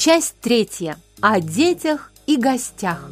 Часть третья. О детях и гостях.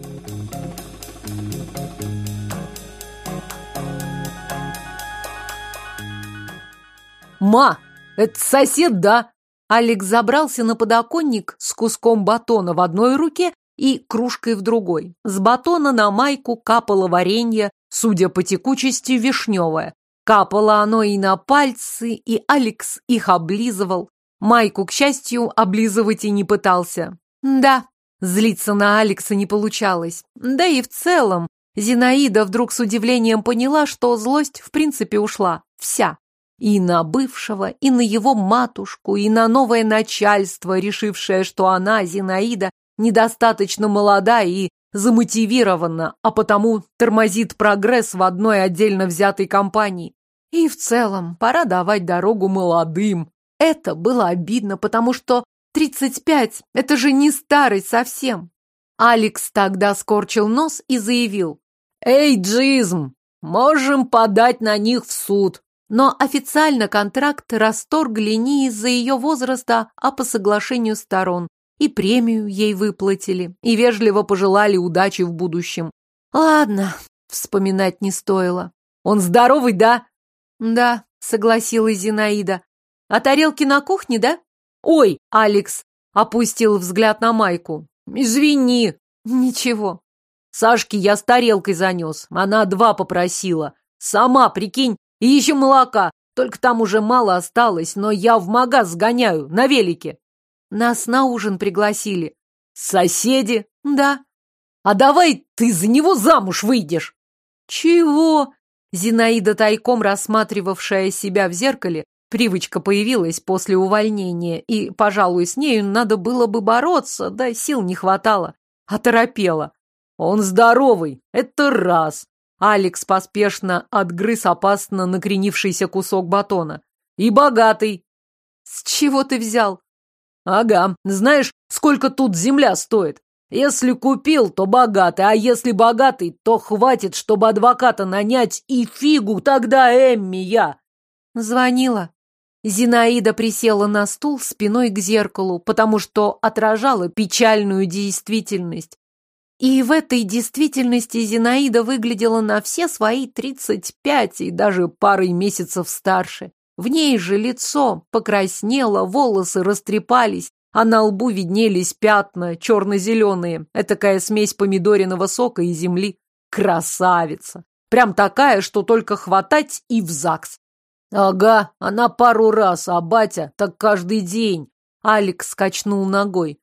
«Ма, это сосед, да?» Алекс забрался на подоконник с куском батона в одной руке и кружкой в другой. С батона на майку капало варенье, судя по текучести, вишневое. Капало оно и на пальцы, и Алекс их облизывал. Майку, к счастью, облизывать и не пытался. Да, злиться на Алекса не получалось. Да и в целом, Зинаида вдруг с удивлением поняла, что злость в принципе ушла. Вся. И на бывшего, и на его матушку, и на новое начальство, решившее, что она, Зинаида, недостаточно молода и замотивирована, а потому тормозит прогресс в одной отдельно взятой компании. И в целом пора давать дорогу молодым. Это было обидно, потому что 35 – это же не старость совсем. Алекс тогда скорчил нос и заявил. «Эй, Джизм, можем подать на них в суд. Но официально контракт расторгли не из-за ее возраста, а по соглашению сторон. И премию ей выплатили, и вежливо пожелали удачи в будущем. Ладно, вспоминать не стоило. Он здоровый, да? Да, согласилась Зинаида. А тарелки на кухне, да? Ой, Алекс опустил взгляд на майку. Извини. Ничего. Сашке я с тарелкой занес. Она два попросила. Сама, прикинь, и еще молока. Только там уже мало осталось, но я в магаз сгоняю, на велике. Нас на ужин пригласили. Соседи? Да. А давай ты за него замуж выйдешь. Чего? Зинаида, тайком рассматривавшая себя в зеркале, привычка появилась после увольнения, и, пожалуй, с нею надо было бы бороться, да сил не хватало. Оторопела. Он здоровый, это раз. Алекс поспешно отгрыз опасно накренившийся кусок батона. «И богатый!» «С чего ты взял?» «Ага, знаешь, сколько тут земля стоит? Если купил, то богатый, а если богатый, то хватит, чтобы адвоката нанять и фигу тогда Эмми я!» Звонила. Зинаида присела на стул спиной к зеркалу, потому что отражала печальную действительность. И в этой действительности Зинаида выглядела на все свои тридцать пять и даже парой месяцев старше. В ней же лицо покраснело, волосы растрепались, а на лбу виднелись пятна, черно-зеленые, этакая смесь помидориного сока и земли. Красавица! Прям такая, что только хватать и в ЗАГС. Ага, она пару раз, а батя так каждый день. Алекс скачнул ногой.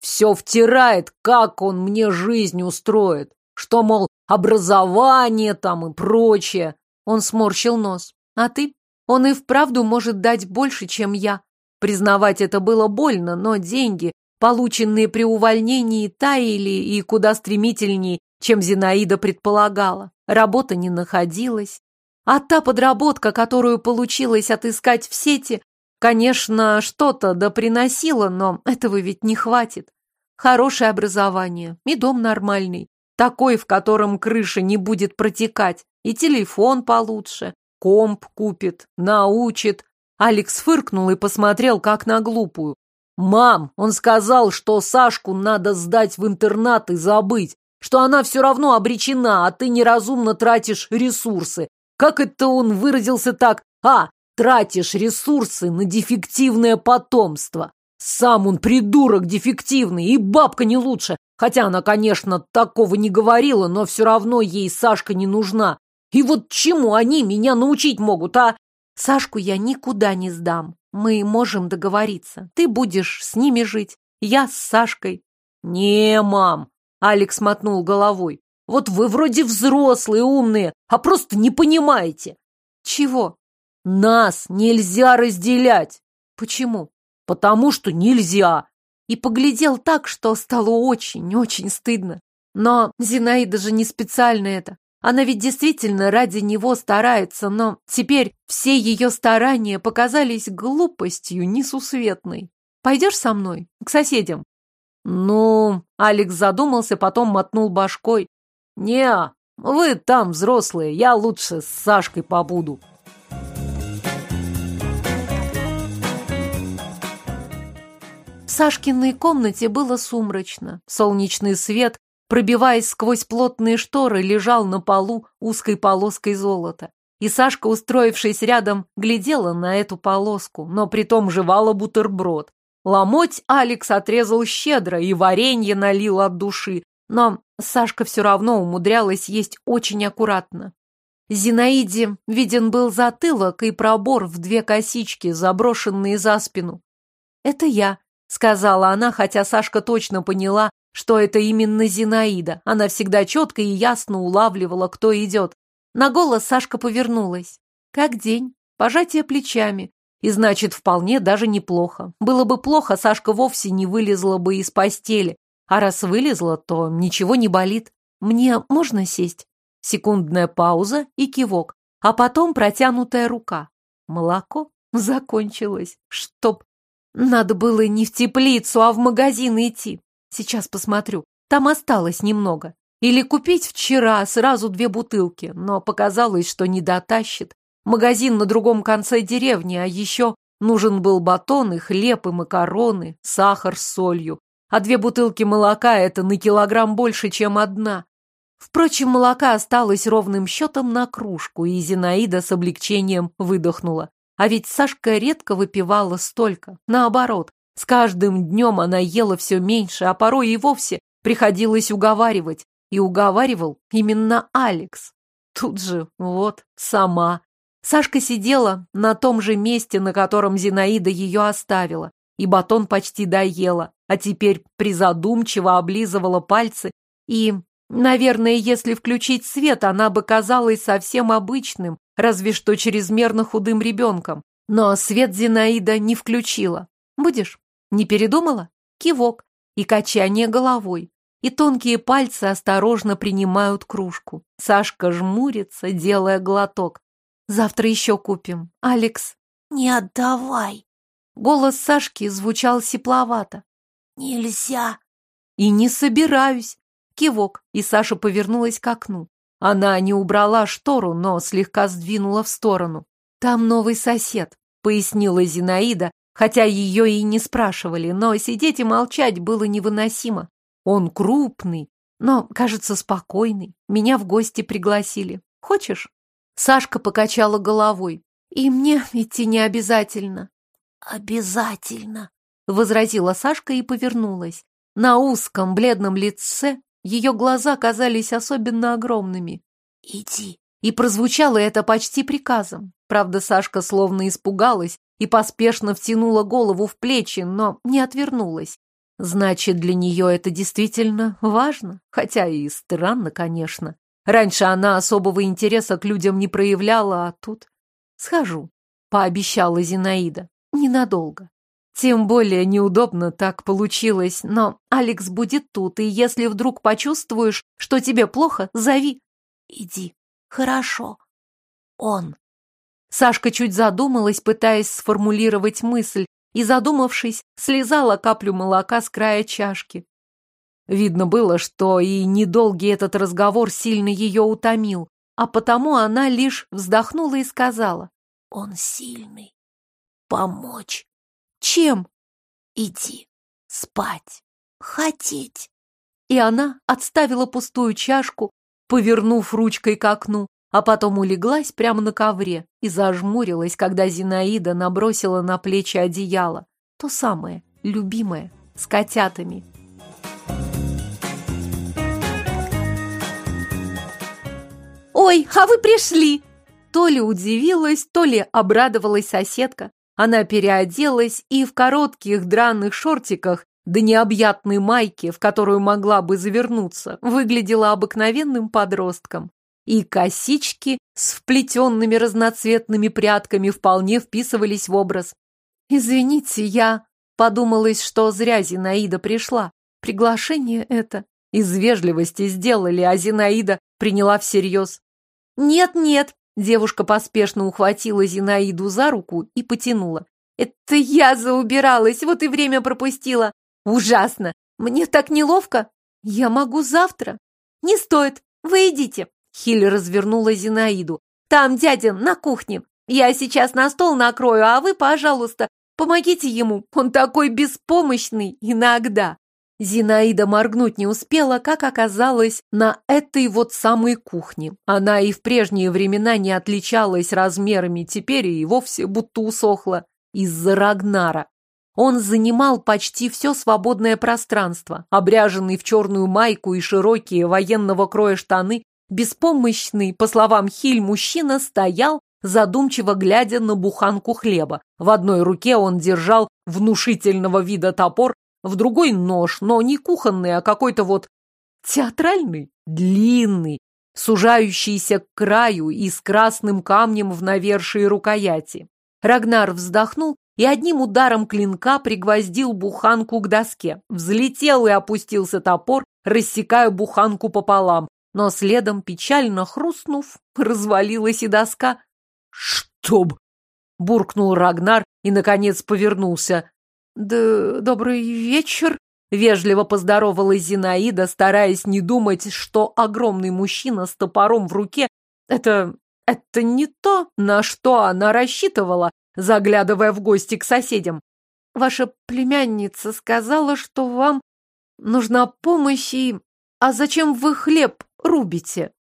Все втирает, как он мне жизнь устроит. Что, мол, образование там и прочее. Он сморщил нос. А ты? Он и вправду может дать больше, чем я. Признавать это было больно, но деньги, полученные при увольнении, таяли и куда стремительнее, чем Зинаида предполагала. Работа не находилась. А та подработка, которую получилось отыскать в сети, Конечно, что-то да приносило, но этого ведь не хватит. Хорошее образование и дом нормальный, такой, в котором крыша не будет протекать, и телефон получше, комп купит, научит. Алекс фыркнул и посмотрел, как на глупую. «Мам, он сказал, что Сашку надо сдать в интернат и забыть, что она все равно обречена, а ты неразумно тратишь ресурсы. Как это он выразился так? А, тратишь ресурсы на дефективное потомство. Сам он придурок дефективный, и бабка не лучше. Хотя она, конечно, такого не говорила, но все равно ей Сашка не нужна. И вот чему они меня научить могут, а? Сашку я никуда не сдам. Мы можем договориться. Ты будешь с ними жить, я с Сашкой. Не, мам, Алекс мотнул головой. Вот вы вроде взрослые, умные, а просто не понимаете. Чего? Нас нельзя разделять. Почему? Потому что нельзя. И поглядел так, что стало очень-очень стыдно. Но Зинаида же не специально это. Она ведь действительно ради него старается, но теперь все ее старания показались глупостью несусветной. Пойдешь со мной? К соседям? Ну, Алекс задумался, потом мотнул башкой. Не, вы там взрослые, я лучше с Сашкой побуду. Сашкиной комнате было сумрачно. Солнечный свет, пробиваясь сквозь плотные шторы, лежал на полу узкой полоской золота. И Сашка, устроившись рядом, глядела на эту полоску, но притом жевала бутерброд. Ломоть Алекс отрезал щедро и варенье налил от души, но Сашка все равно умудрялась есть очень аккуратно. Зинаиде виден был затылок и пробор в две косички, заброшенные за спину. «Это я», — сказала она, хотя Сашка точно поняла, что это именно Зинаида. Она всегда четко и ясно улавливала, кто идет. На голос Сашка повернулась. Как день, пожатие плечами. И значит, вполне даже неплохо. Было бы плохо, Сашка вовсе не вылезла бы из постели. А раз вылезла, то ничего не болит. Мне можно сесть? Секундная пауза и кивок. А потом протянутая рука. Молоко закончилось. Чтоб... Надо было не в теплицу, а в магазин идти. Сейчас посмотрю. Там осталось немного. Или купить вчера сразу две бутылки, но показалось, что не дотащит. Магазин на другом конце деревни, а еще нужен был батон и хлеб, и макароны, сахар с солью. А две бутылки молока — это на килограмм больше, чем одна. Впрочем, молока осталось ровным счетом на кружку, и Зинаида с облегчением выдохнула. А ведь Сашка редко выпивала столько. Наоборот, с каждым днем она ела все меньше, а порой и вовсе приходилось уговаривать. И уговаривал именно Алекс. Тут же, вот, сама. Сашка сидела на том же месте, на котором Зинаида ее оставила, и батон почти доела, а теперь призадумчиво облизывала пальцы и... Наверное, если включить свет, она бы казалась совсем обычным, разве что чрезмерно худым ребенком. Но свет Зинаида не включила. Будешь? Не передумала? Кивок и качание головой и тонкие пальцы осторожно принимают кружку. Сашка жмурится, делая глоток. «Завтра еще купим. Алекс...» «Не отдавай!» Голос Сашки звучал сипловато. «Нельзя!» «И не собираюсь!» Кивок, и Саша повернулась к окну. Она не убрала штору, но слегка сдвинула в сторону. «Там новый сосед», — пояснила Зинаида, хотя ее и не спрашивали, но сидеть и молчать было невыносимо. Он крупный, но, кажется, спокойный. Меня в гости пригласили. Хочешь? Сашка покачала головой. И мне идти не обязательно. Обязательно, возразила Сашка и повернулась. На узком бледном лице ее глаза казались особенно огромными. Иди. И прозвучало это почти приказом. Правда, Сашка словно испугалась и поспешно втянула голову в плечи, но не отвернулась. Значит, для нее это действительно важно, хотя и странно, конечно. Раньше она особого интереса к людям не проявляла, а тут... Схожу, пообещала Зинаида. Ненадолго. Тем более неудобно так получилось, но Алекс будет тут, и если вдруг почувствуешь, что тебе плохо, зови. Иди. Хорошо. Он. Сашка чуть задумалась, пытаясь сформулировать мысль, и, задумавшись, слезала каплю молока с края чашки. Видно было, что и недолгий этот разговор сильно ее утомил, а потому она лишь вздохнула и сказала. «Он сильный. Помочь. Чем? Иди. Спать. Хотеть». И она отставила пустую чашку, повернув ручкой к окну, а потом улеглась прямо на ковре и зажмурилась, когда Зинаида набросила на плечи одеяло. То самое, любимое, с котятами. «Ой, а вы пришли!» То ли удивилась, то ли обрадовалась соседка. Она переоделась и в коротких драных шортиках да необъятной майке, в которую могла бы завернуться, выглядела обыкновенным подростком и косички с вплетенными разноцветными прядками вполне вписывались в образ. «Извините, я...» Подумалось, что зря Зинаида пришла. Приглашение это из вежливости сделали, а Зинаида приняла всерьез. «Нет-нет», девушка поспешно ухватила Зинаиду за руку и потянула. «Это я заубиралась, вот и время пропустила. Ужасно! Мне так неловко. Я могу завтра. Не стоит, вы идите. Хиль развернула Зинаиду. «Там дядя на кухне. Я сейчас на стол накрою, а вы, пожалуйста, Помогите ему, он такой беспомощный иногда. Зинаида моргнуть не успела, как оказалось, на этой вот самой кухне. Она и в прежние времена не отличалась размерами, теперь и вовсе будто усохла. Из-за Рагнара. Он занимал почти все свободное пространство, обряженный в черную майку и широкие военного кроя штаны, беспомощный, по словам Хиль, мужчина стоял, задумчиво глядя на буханку хлеба. В одной руке он держал внушительного вида топор, в другой нож, но не кухонный, а какой-то вот театральный, длинный, сужающийся к краю и с красным камнем в навершии рукояти. Рагнар вздохнул и одним ударом клинка пригвоздил буханку к доске. Взлетел и опустился топор, рассекая буханку пополам, но следом, печально хрустнув, развалилась и доска. «Чтоб!» — буркнул Рагнар и, наконец, повернулся. «Да добрый вечер!» — вежливо поздоровалась Зинаида, стараясь не думать, что огромный мужчина с топором в руке — это... это не то, на что она рассчитывала, заглядывая в гости к соседям. «Ваша племянница сказала, что вам нужна помощь и... А зачем вы хлеб рубите?»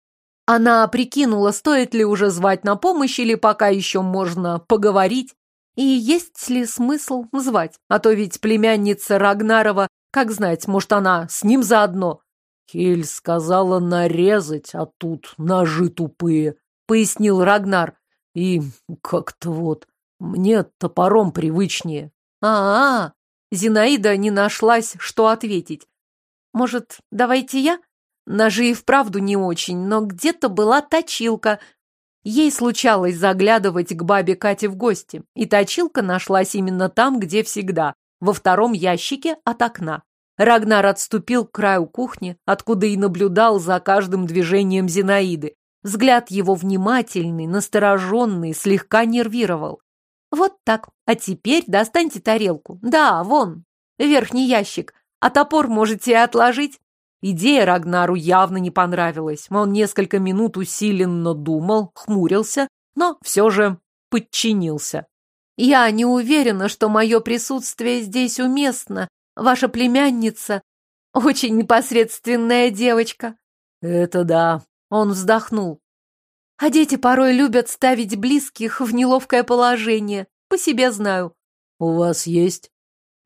Она прикинула, стоит ли уже звать на помощь или пока еще можно поговорить. И есть ли смысл звать? А то ведь племянница Рагнарова, как знать, может, она с ним заодно. Хель сказала нарезать, а тут ножи тупые, пояснил Рагнар. И как-то вот мне топором привычнее. А, -а, а Зинаида не нашлась, что ответить. Может, давайте я? Ножи и вправду не очень, но где-то была точилка, Ей случалось заглядывать к бабе Кате в гости, и точилка нашлась именно там, где всегда, во втором ящике от окна. Рагнар отступил к краю кухни, откуда и наблюдал за каждым движением Зинаиды. Взгляд его внимательный, настороженный, слегка нервировал. «Вот так. А теперь достаньте тарелку. Да, вон, верхний ящик. А топор можете отложить. Идея Рагнару явно не понравилась. Он несколько минут усиленно думал, хмурился, но все же подчинился. «Я не уверена, что мое присутствие здесь уместно. Ваша племянница очень непосредственная девочка». «Это да», — он вздохнул. «А дети порой любят ставить близких в неловкое положение. По себе знаю». «У вас есть?»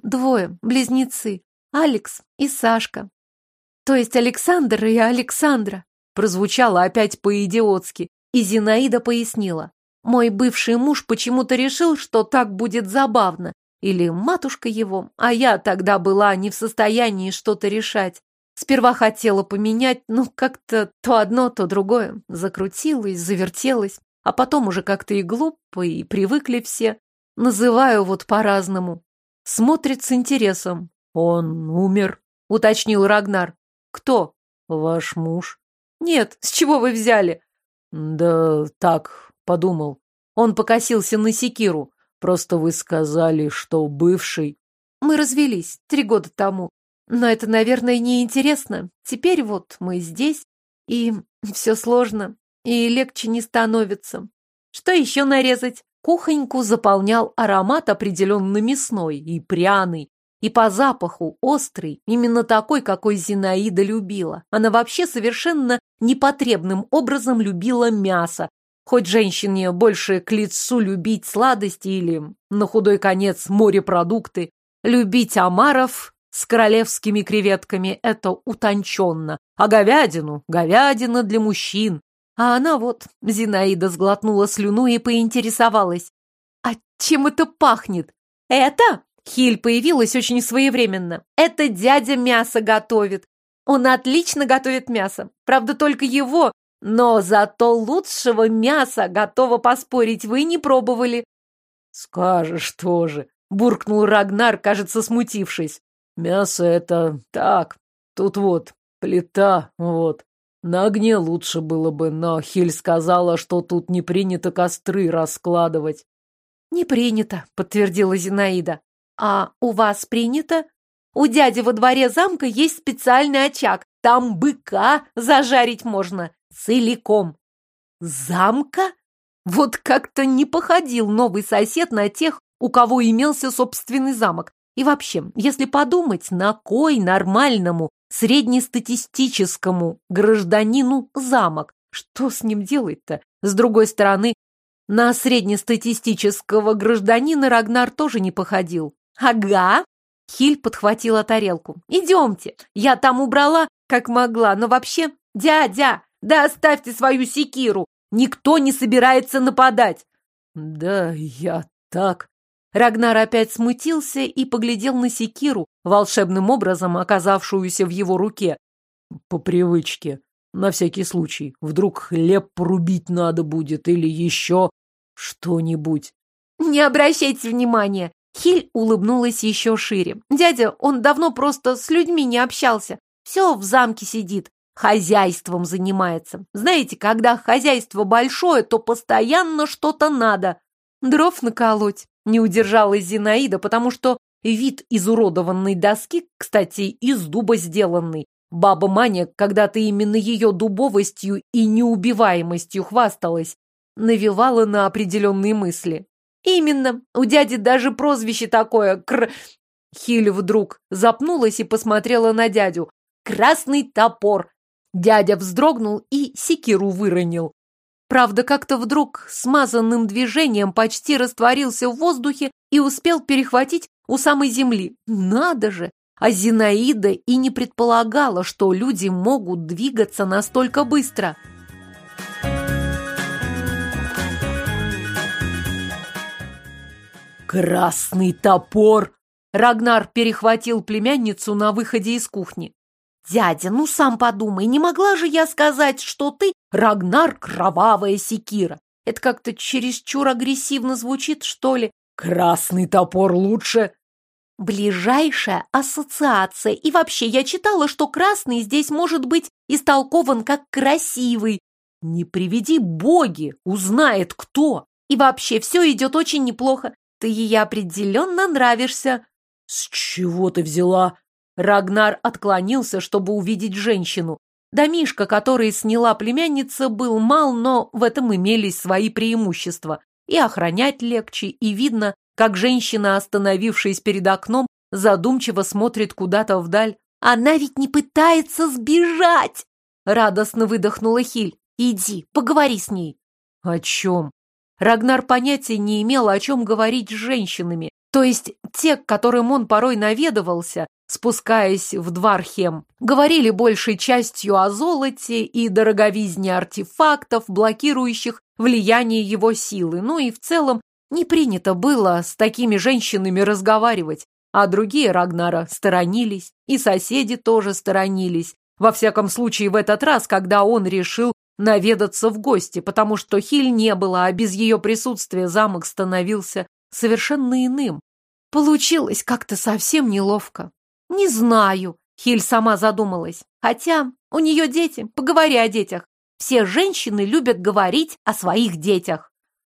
«Двое, близнецы. Алекс и Сашка. То есть Александр и Александра. Прозвучало опять по-идиотски, и Зинаида пояснила. Мой бывший муж почему-то решил, что так будет забавно. Или матушка его, а я тогда была не в состоянии что-то решать. Сперва хотела поменять, ну, как-то то одно, то другое. Закрутилась, завертелась, а потом уже как-то и глупо, и привыкли все. Называю вот по-разному. Смотрит с интересом. Он умер, уточнил Рагнар. Кто? Ваш муж. Нет, с чего вы взяли? Да так, подумал. Он покосился на секиру. Просто вы сказали, что бывший. Мы развелись три года тому. Но это, наверное, неинтересно. Теперь вот мы здесь, и все сложно, и легче не становится. Что еще нарезать? Кухоньку заполнял аромат определенно мясной и пряный, и по запаху острый, именно такой, какой Зинаида любила. Она вообще совершенно непотребным образом любила мясо. Хоть женщине больше к лицу любить сладости или, на худой конец, морепродукты, любить омаров с королевскими креветками – это утонченно. А говядину – говядина для мужчин. А она вот, Зинаида сглотнула слюну и поинтересовалась. «А чем это пахнет?» «Это?» Хиль появилась очень своевременно. Это дядя мясо готовит. Он отлично готовит мясо. Правда, только его, но зато лучшего мяса, готова поспорить, вы не пробовали. Скажешь тоже, буркнул Рагнар, кажется, смутившись. Мясо это так, тут вот, плита, вот. На огне лучше было бы, но Хиль сказала, что тут не принято костры раскладывать. Не принято, подтвердила Зинаида. А у вас принято? У дяди во дворе замка есть специальный очаг. Там быка зажарить можно целиком. Замка? Вот как-то не походил новый сосед на тех у кого имелся собственный замок. И вообще, если подумать, на кой нормальному, среднестатистическому гражданину замок? Что с ним делать-то? С другой стороны, на среднестатистического гражданина Рагнар тоже не походил. Ага. Хиль подхватила тарелку. Идемте. Я там убрала, как могла, но вообще... Дядя, да оставьте свою секиру. Никто не собирается нападать. Да, я так. Рагнар опять смутился и поглядел на секиру, волшебным образом оказавшуюся в его руке. По привычке. На всякий случай. Вдруг хлеб порубить надо будет или еще что-нибудь. Не обращайте внимания. Хиль улыбнулась еще шире. Дядя, он давно просто с людьми не общался. Все в замке сидит. Хозяйством занимается. Знаете, когда хозяйство большое, то постоянно что-то надо. Дров наколоть. Не удержалась Зинаида, потому что вид изуродованной доски, кстати, из дуба сделанный, Баба Маня когда-то именно ее дубовостью и неубиваемостью хвасталась, навевала на определенные мысли. Именно, у дяди даже прозвище такое, кр... Хиль вдруг запнулась и посмотрела на дядю. «Красный топор!» Дядя вздрогнул и секиру выронил. Правда, как-то вдруг смазанным движением почти растворился в воздухе и успел перехватить у самой земли. Надо же! А Зинаида и не предполагала, что люди могут двигаться настолько быстро. «Красный топор!» Рагнар перехватил племянницу на выходе из кухни. «Дядя, ну сам подумай, не могла же я сказать, что ты Рагнар Кровавая Секира? Это как-то чересчур агрессивно звучит, что ли?» «Красный топор лучше!» Ближайшая ассоциация. И вообще, я читала, что красный здесь может быть истолкован как красивый. Не приведи боги, узнает кто. И вообще, все идет очень неплохо. Ты ей определенно нравишься. С чего ты взяла? Рагнар отклонился, чтобы увидеть женщину. Домишка, который сняла племянница, был мал, но в этом имелись свои преимущества. И охранять легче, и видно, как женщина, остановившись перед окном, задумчиво смотрит куда-то вдаль. «Она ведь не пытается сбежать!» Радостно выдохнула Хиль. «Иди, поговори с ней». «О чем?» Рагнар понятия не имел, о чем говорить с женщинами. То есть те, к которым он порой наведывался, спускаясь в Двархем, говорили большей частью о золоте и дороговизне артефактов, блокирующих влияние его силы, ну и в целом не принято было с такими женщинами разговаривать, а другие Рагнара сторонились, и соседи тоже сторонились. Во всяком случае, в этот раз, когда он решил наведаться в гости, потому что Хиль не было, а без ее присутствия замок становился совершенно иным. Получилось как-то совсем неловко. Не знаю, Хиль сама задумалась. Хотя у нее дети, поговори о детях. Все женщины любят говорить о своих детях.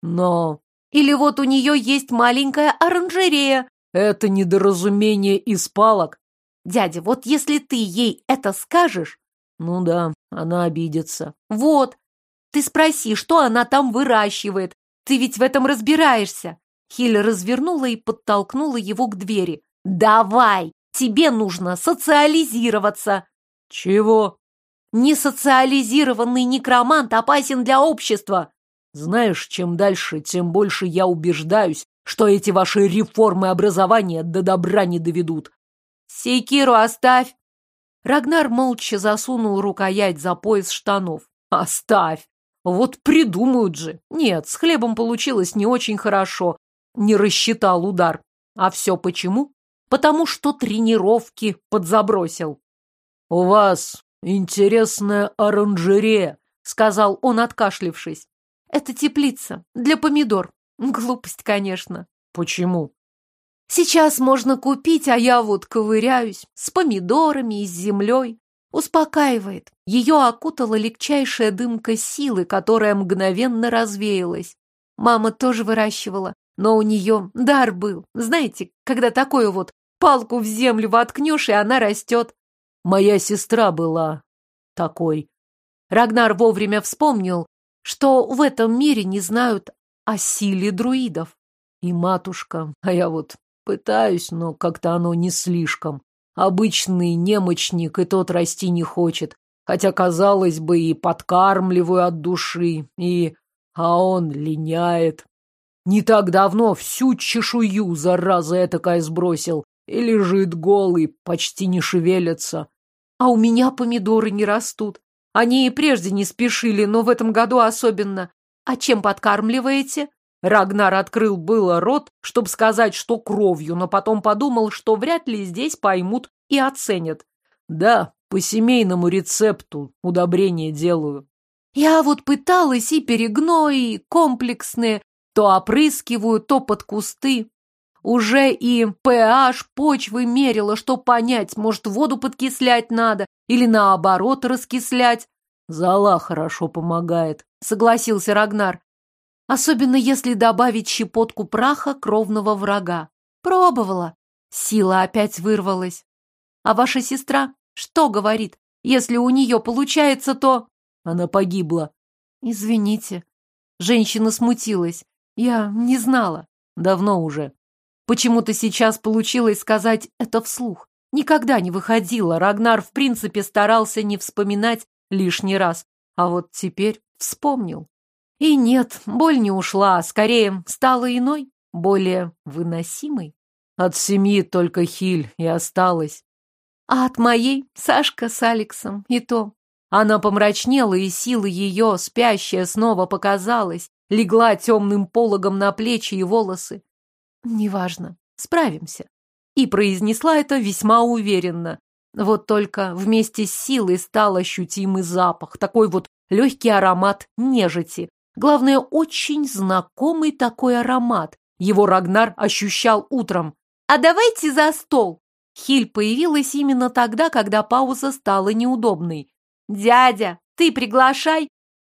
Но или вот у нее есть маленькая оранжерея. Это недоразумение из палок. Дядя, вот если ты ей это скажешь... Ну да, она обидится. Вот. Ты спроси, что она там выращивает. Ты ведь в этом разбираешься. Хиль развернула и подтолкнула его к двери. Давай, тебе нужно социализироваться. Чего? Несоциализированный некромант опасен для общества. Знаешь, чем дальше, тем больше я убеждаюсь, что эти ваши реформы образования до добра не доведут. Сейкиру оставь. Рагнар молча засунул рукоять за пояс штанов. Оставь. Вот придумают же. Нет, с хлебом получилось не очень хорошо. Не рассчитал удар. А все почему? Потому что тренировки подзабросил. У вас интересная оранжерея, сказал он, откашлившись. Это теплица для помидор. Глупость, конечно. Почему? Сейчас можно купить, а я вот ковыряюсь с помидорами и с землей. Успокаивает. Ее окутала легчайшая дымка силы, которая мгновенно развеялась. Мама тоже выращивала, но у нее дар был. Знаете, когда такое вот палку в землю воткнешь, и она растет. Моя сестра была такой. Рагнар вовремя вспомнил, что в этом мире не знают о силе друидов. и матушка, а я вот пытаюсь, но как-то оно не слишком. Обычный немочник и тот расти не хочет, хотя, казалось бы, и подкармливаю от души, и... А он линяет. Не так давно всю чешую, зараза этакая, сбросил, и лежит голый, почти не шевелится. А у меня помидоры не растут. Они и прежде не спешили, но в этом году особенно. А чем подкармливаете? Рагнар открыл было рот, чтобы сказать, что кровью, но потом подумал, что вряд ли здесь поймут и оценят. Да, по семейному рецепту удобрения делаю. Я вот пыталась и перегной, и комплексные, то опрыскиваю, то под кусты. Уже и pH почвы мерила, что понять, может, воду подкислять надо или наоборот раскислять. Зала хорошо помогает, согласился Рагнар. Особенно если добавить щепотку праха кровного врага. Пробовала. Сила опять вырвалась. А ваша сестра что говорит? Если у нее получается, то... Она погибла. Извините. Женщина смутилась. Я не знала. Давно уже. Почему-то сейчас получилось сказать это вслух. Никогда не выходило. Рагнар, в принципе, старался не вспоминать лишний раз. А вот теперь вспомнил. И нет, боль не ушла, скорее стала иной, более выносимой. От семьи только Хиль и осталась. А от моей Сашка с Алексом и то. Она помрачнела, и сила ее, спящая, снова показалась, легла темным пологом на плечи и волосы. «Неважно, справимся». И произнесла это весьма уверенно. Вот только вместе с силой стал ощутимый запах, такой вот легкий аромат нежити. Главное, очень знакомый такой аромат. Его Рагнар ощущал утром. «А давайте за стол!» Хиль появилась именно тогда, когда пауза стала неудобной. «Дядя, ты приглашай!»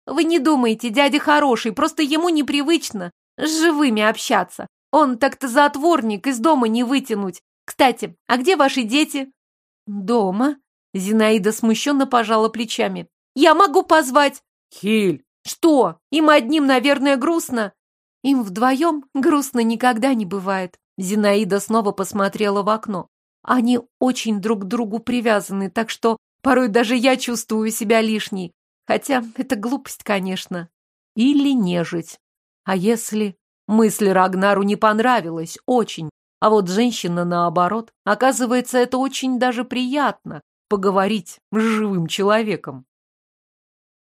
«Вы не думаете, дядя хороший, просто ему непривычно с живыми общаться. Он так-то затворник, из дома не вытянуть. Кстати, а где ваши дети?» «Дома?» Зинаида смущенно пожала плечами. «Я могу позвать!» «Хиль!» «Что? Им одним, наверное, грустно?» «Им вдвоем грустно никогда не бывает». Зинаида снова посмотрела в окно. Они очень друг к другу привязаны, так что порой даже я чувствую себя лишней. Хотя это глупость, конечно. Или нежить. А если... Мысль Рагнару не понравилась, очень. А вот женщина, наоборот, оказывается, это очень даже приятно — поговорить с живым человеком.